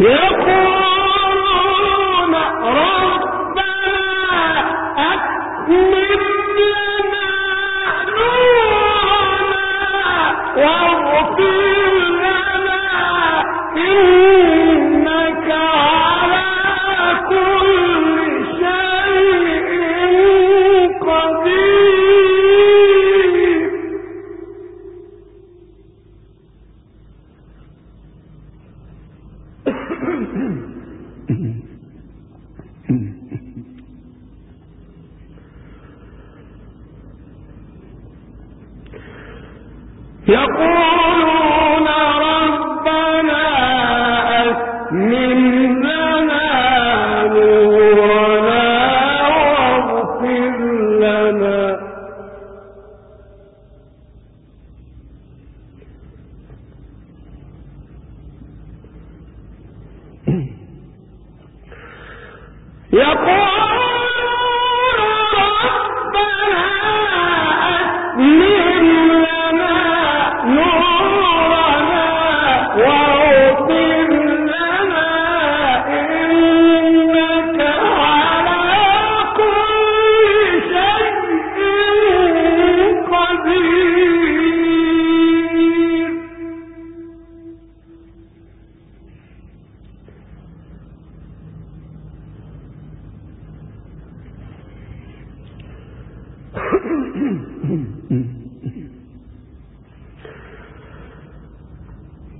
يقول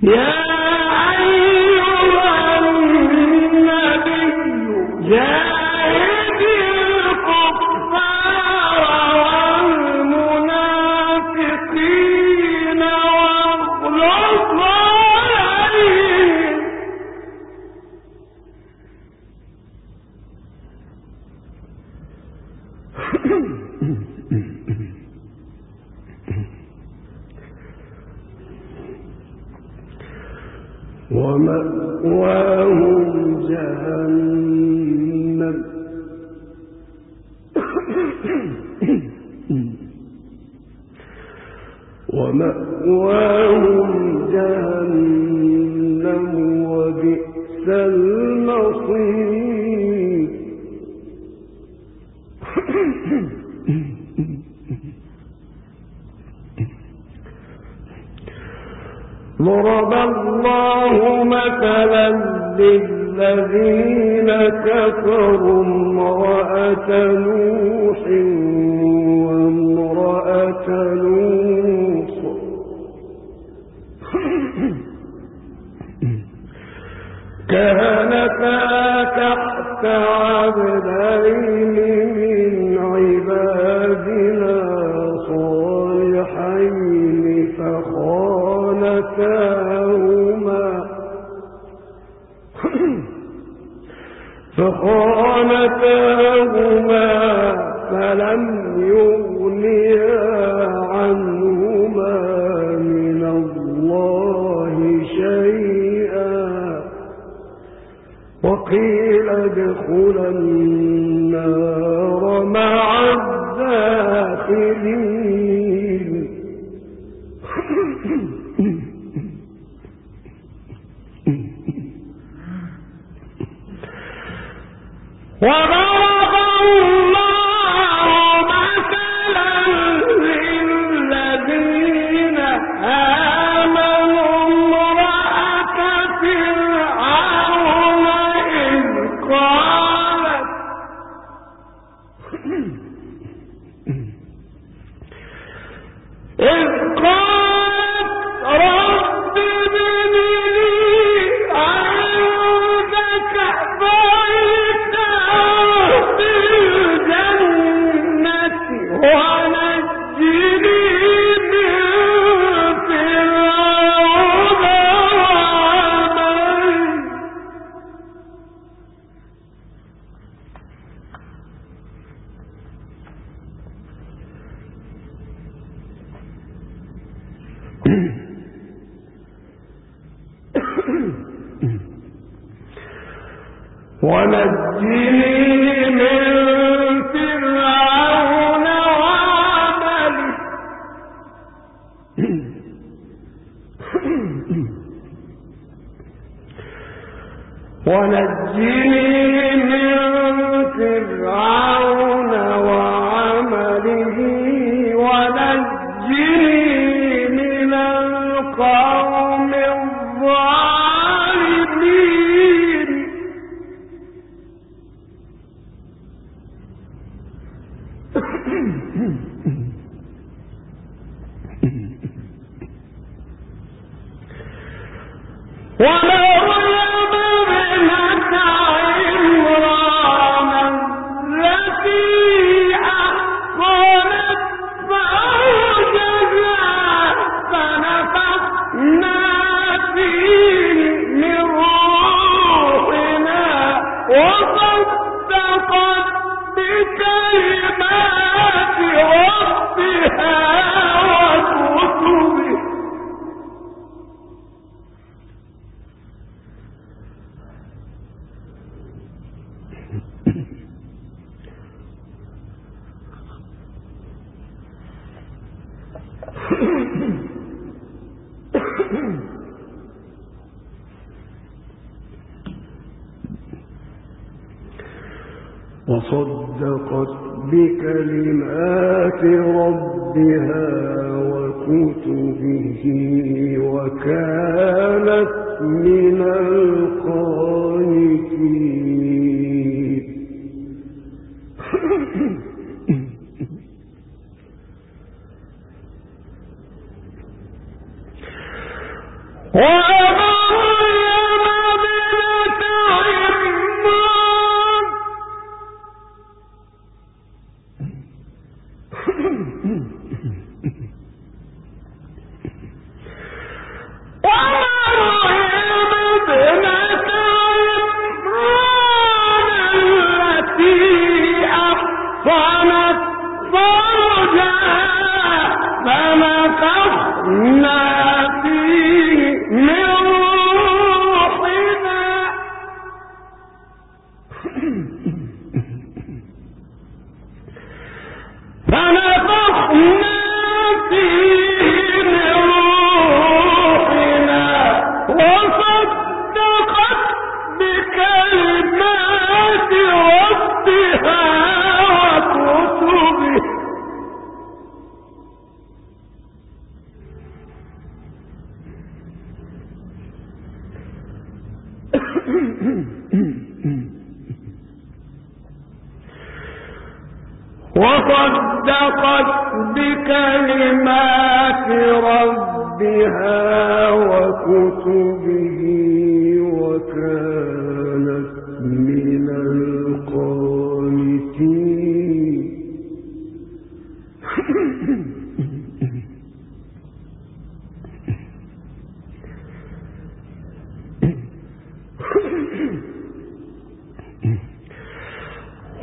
يا ومأواهم جهنم. ضرب الله مثلا للذين كفروا امرأة نوح وامرأة لوط. كانتا تحت عبدين. فخانتاهما فخانتاهما فلم يغنيا عنهما من الله شيئا. وقيل ادخلا النار مع الداخلين. ونجني وَمَا وكتبه وكانت من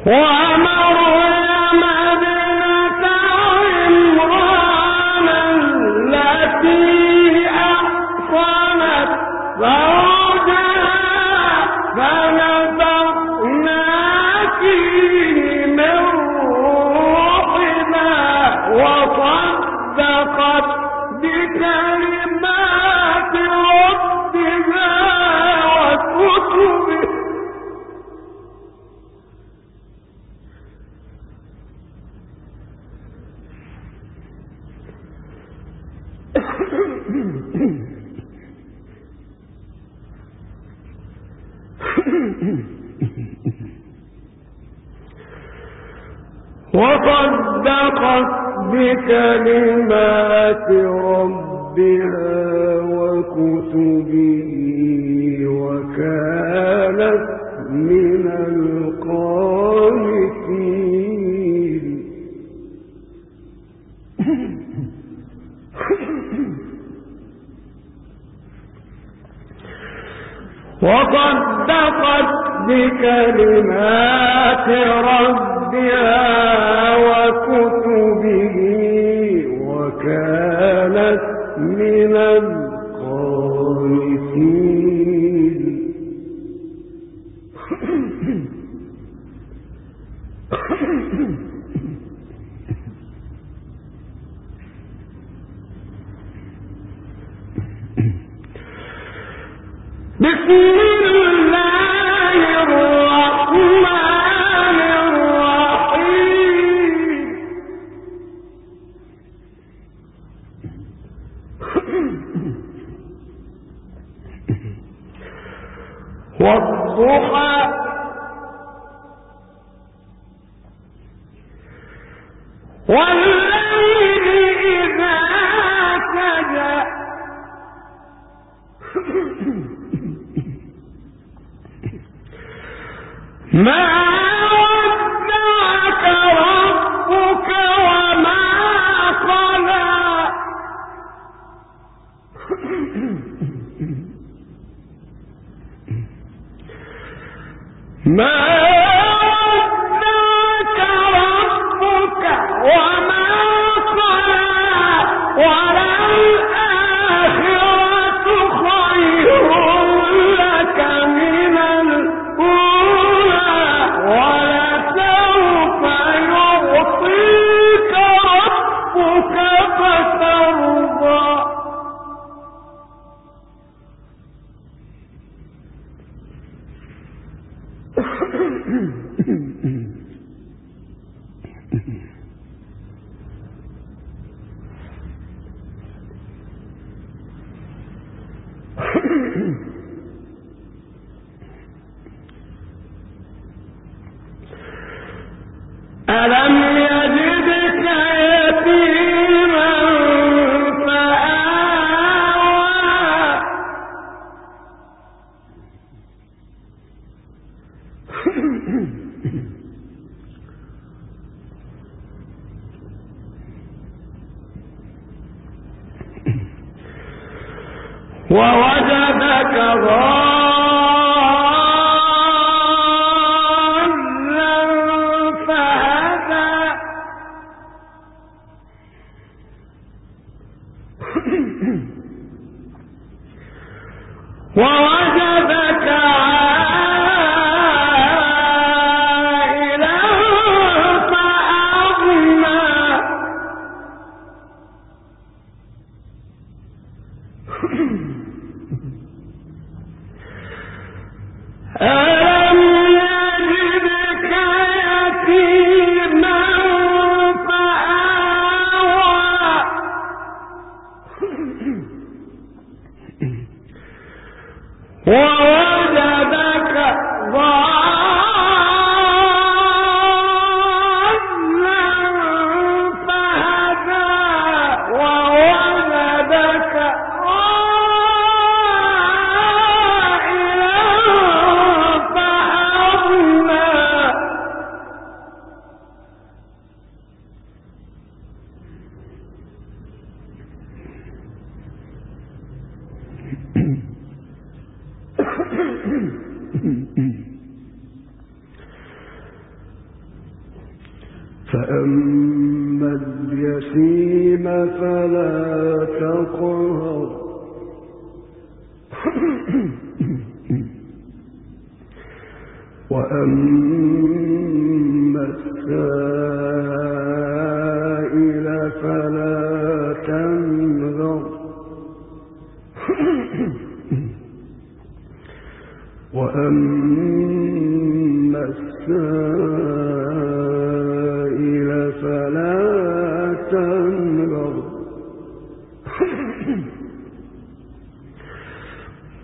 ومريم والضحى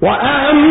وأما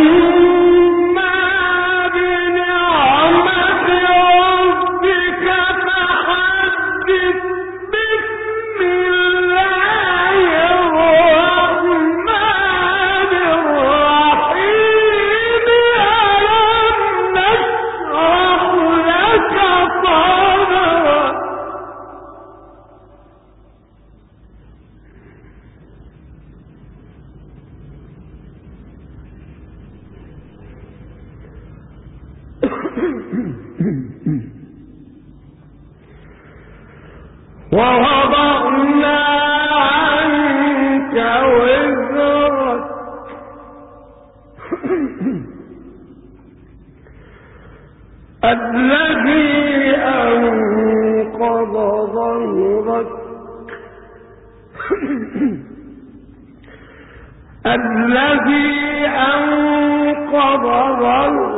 ظهرك الذي أنقض ظهرك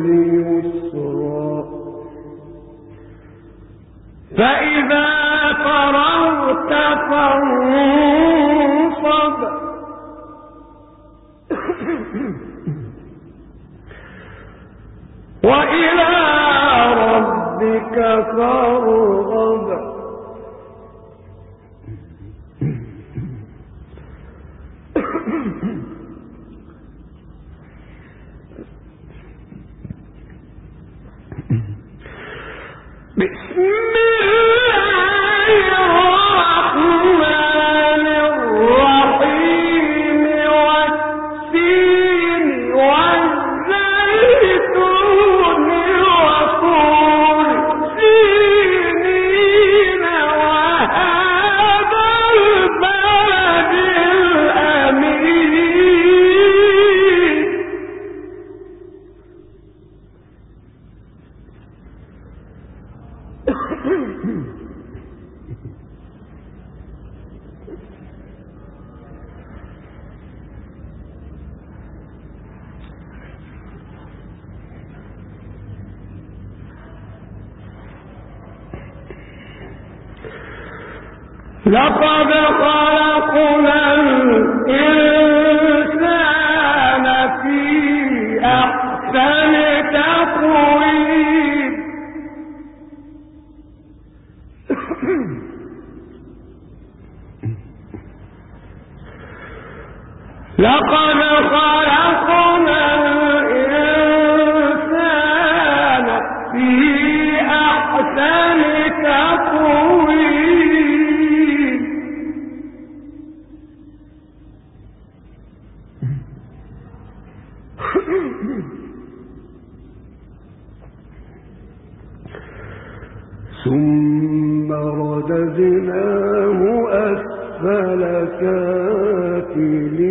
الذين لاپا فَدَدَدْنَاهُ أَسْفَلَ سَافِلِينَ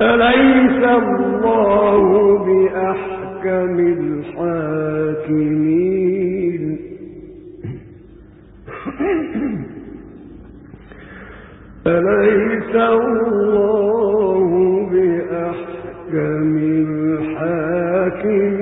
أليس الله بأحكم الحاكمين؟ أليس الله بأحكم الحاكمين؟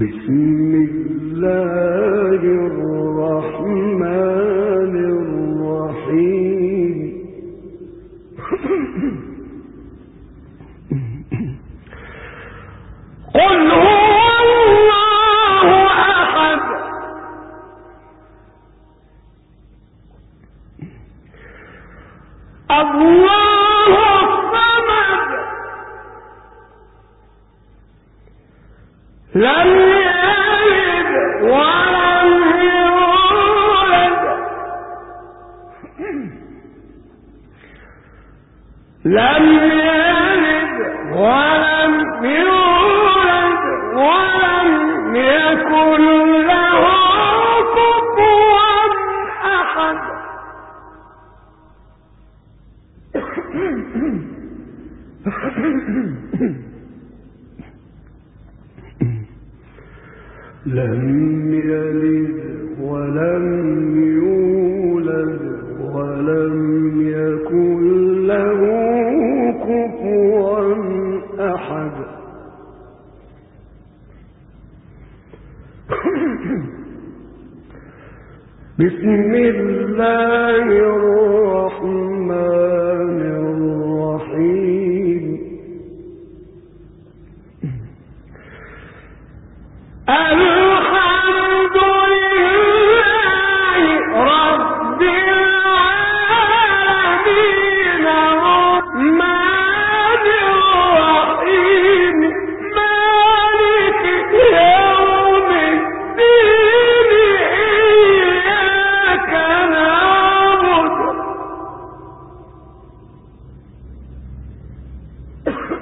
بسم الله الرحمن لم يلد ولم يولد ولم يكن له كفوا أحد. بسم الله الرحمن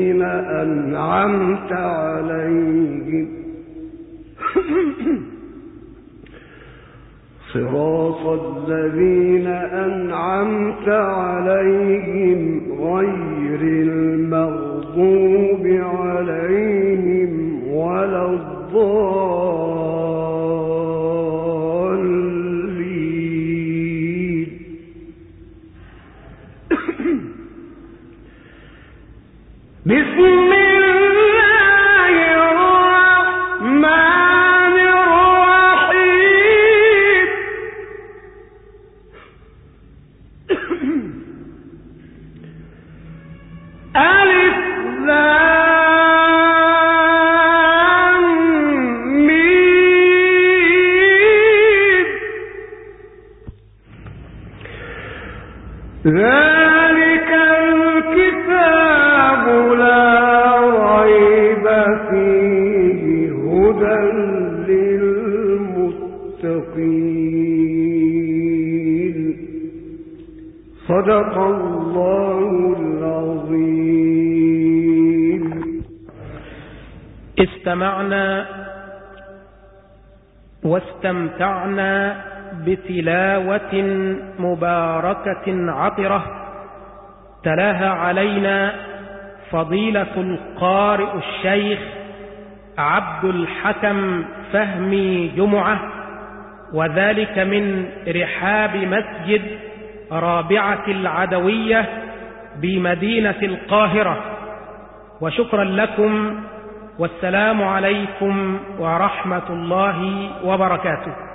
الذين أنعمت عليهم. صراط الذين أنعمت عليهم غير المغضوب عليهم ولا الضالين. صدق الله العظيم. استمعنا واستمتعنا بتلاوة مباركة عطرة تلاها علينا فضيلة القارئ الشيخ عبد الحكم فهمي جمعة وذلك من رحاب مسجد رابعة العدوية بمدينة القاهرة. وشكرا لكم والسلام عليكم ورحمة الله وبركاته.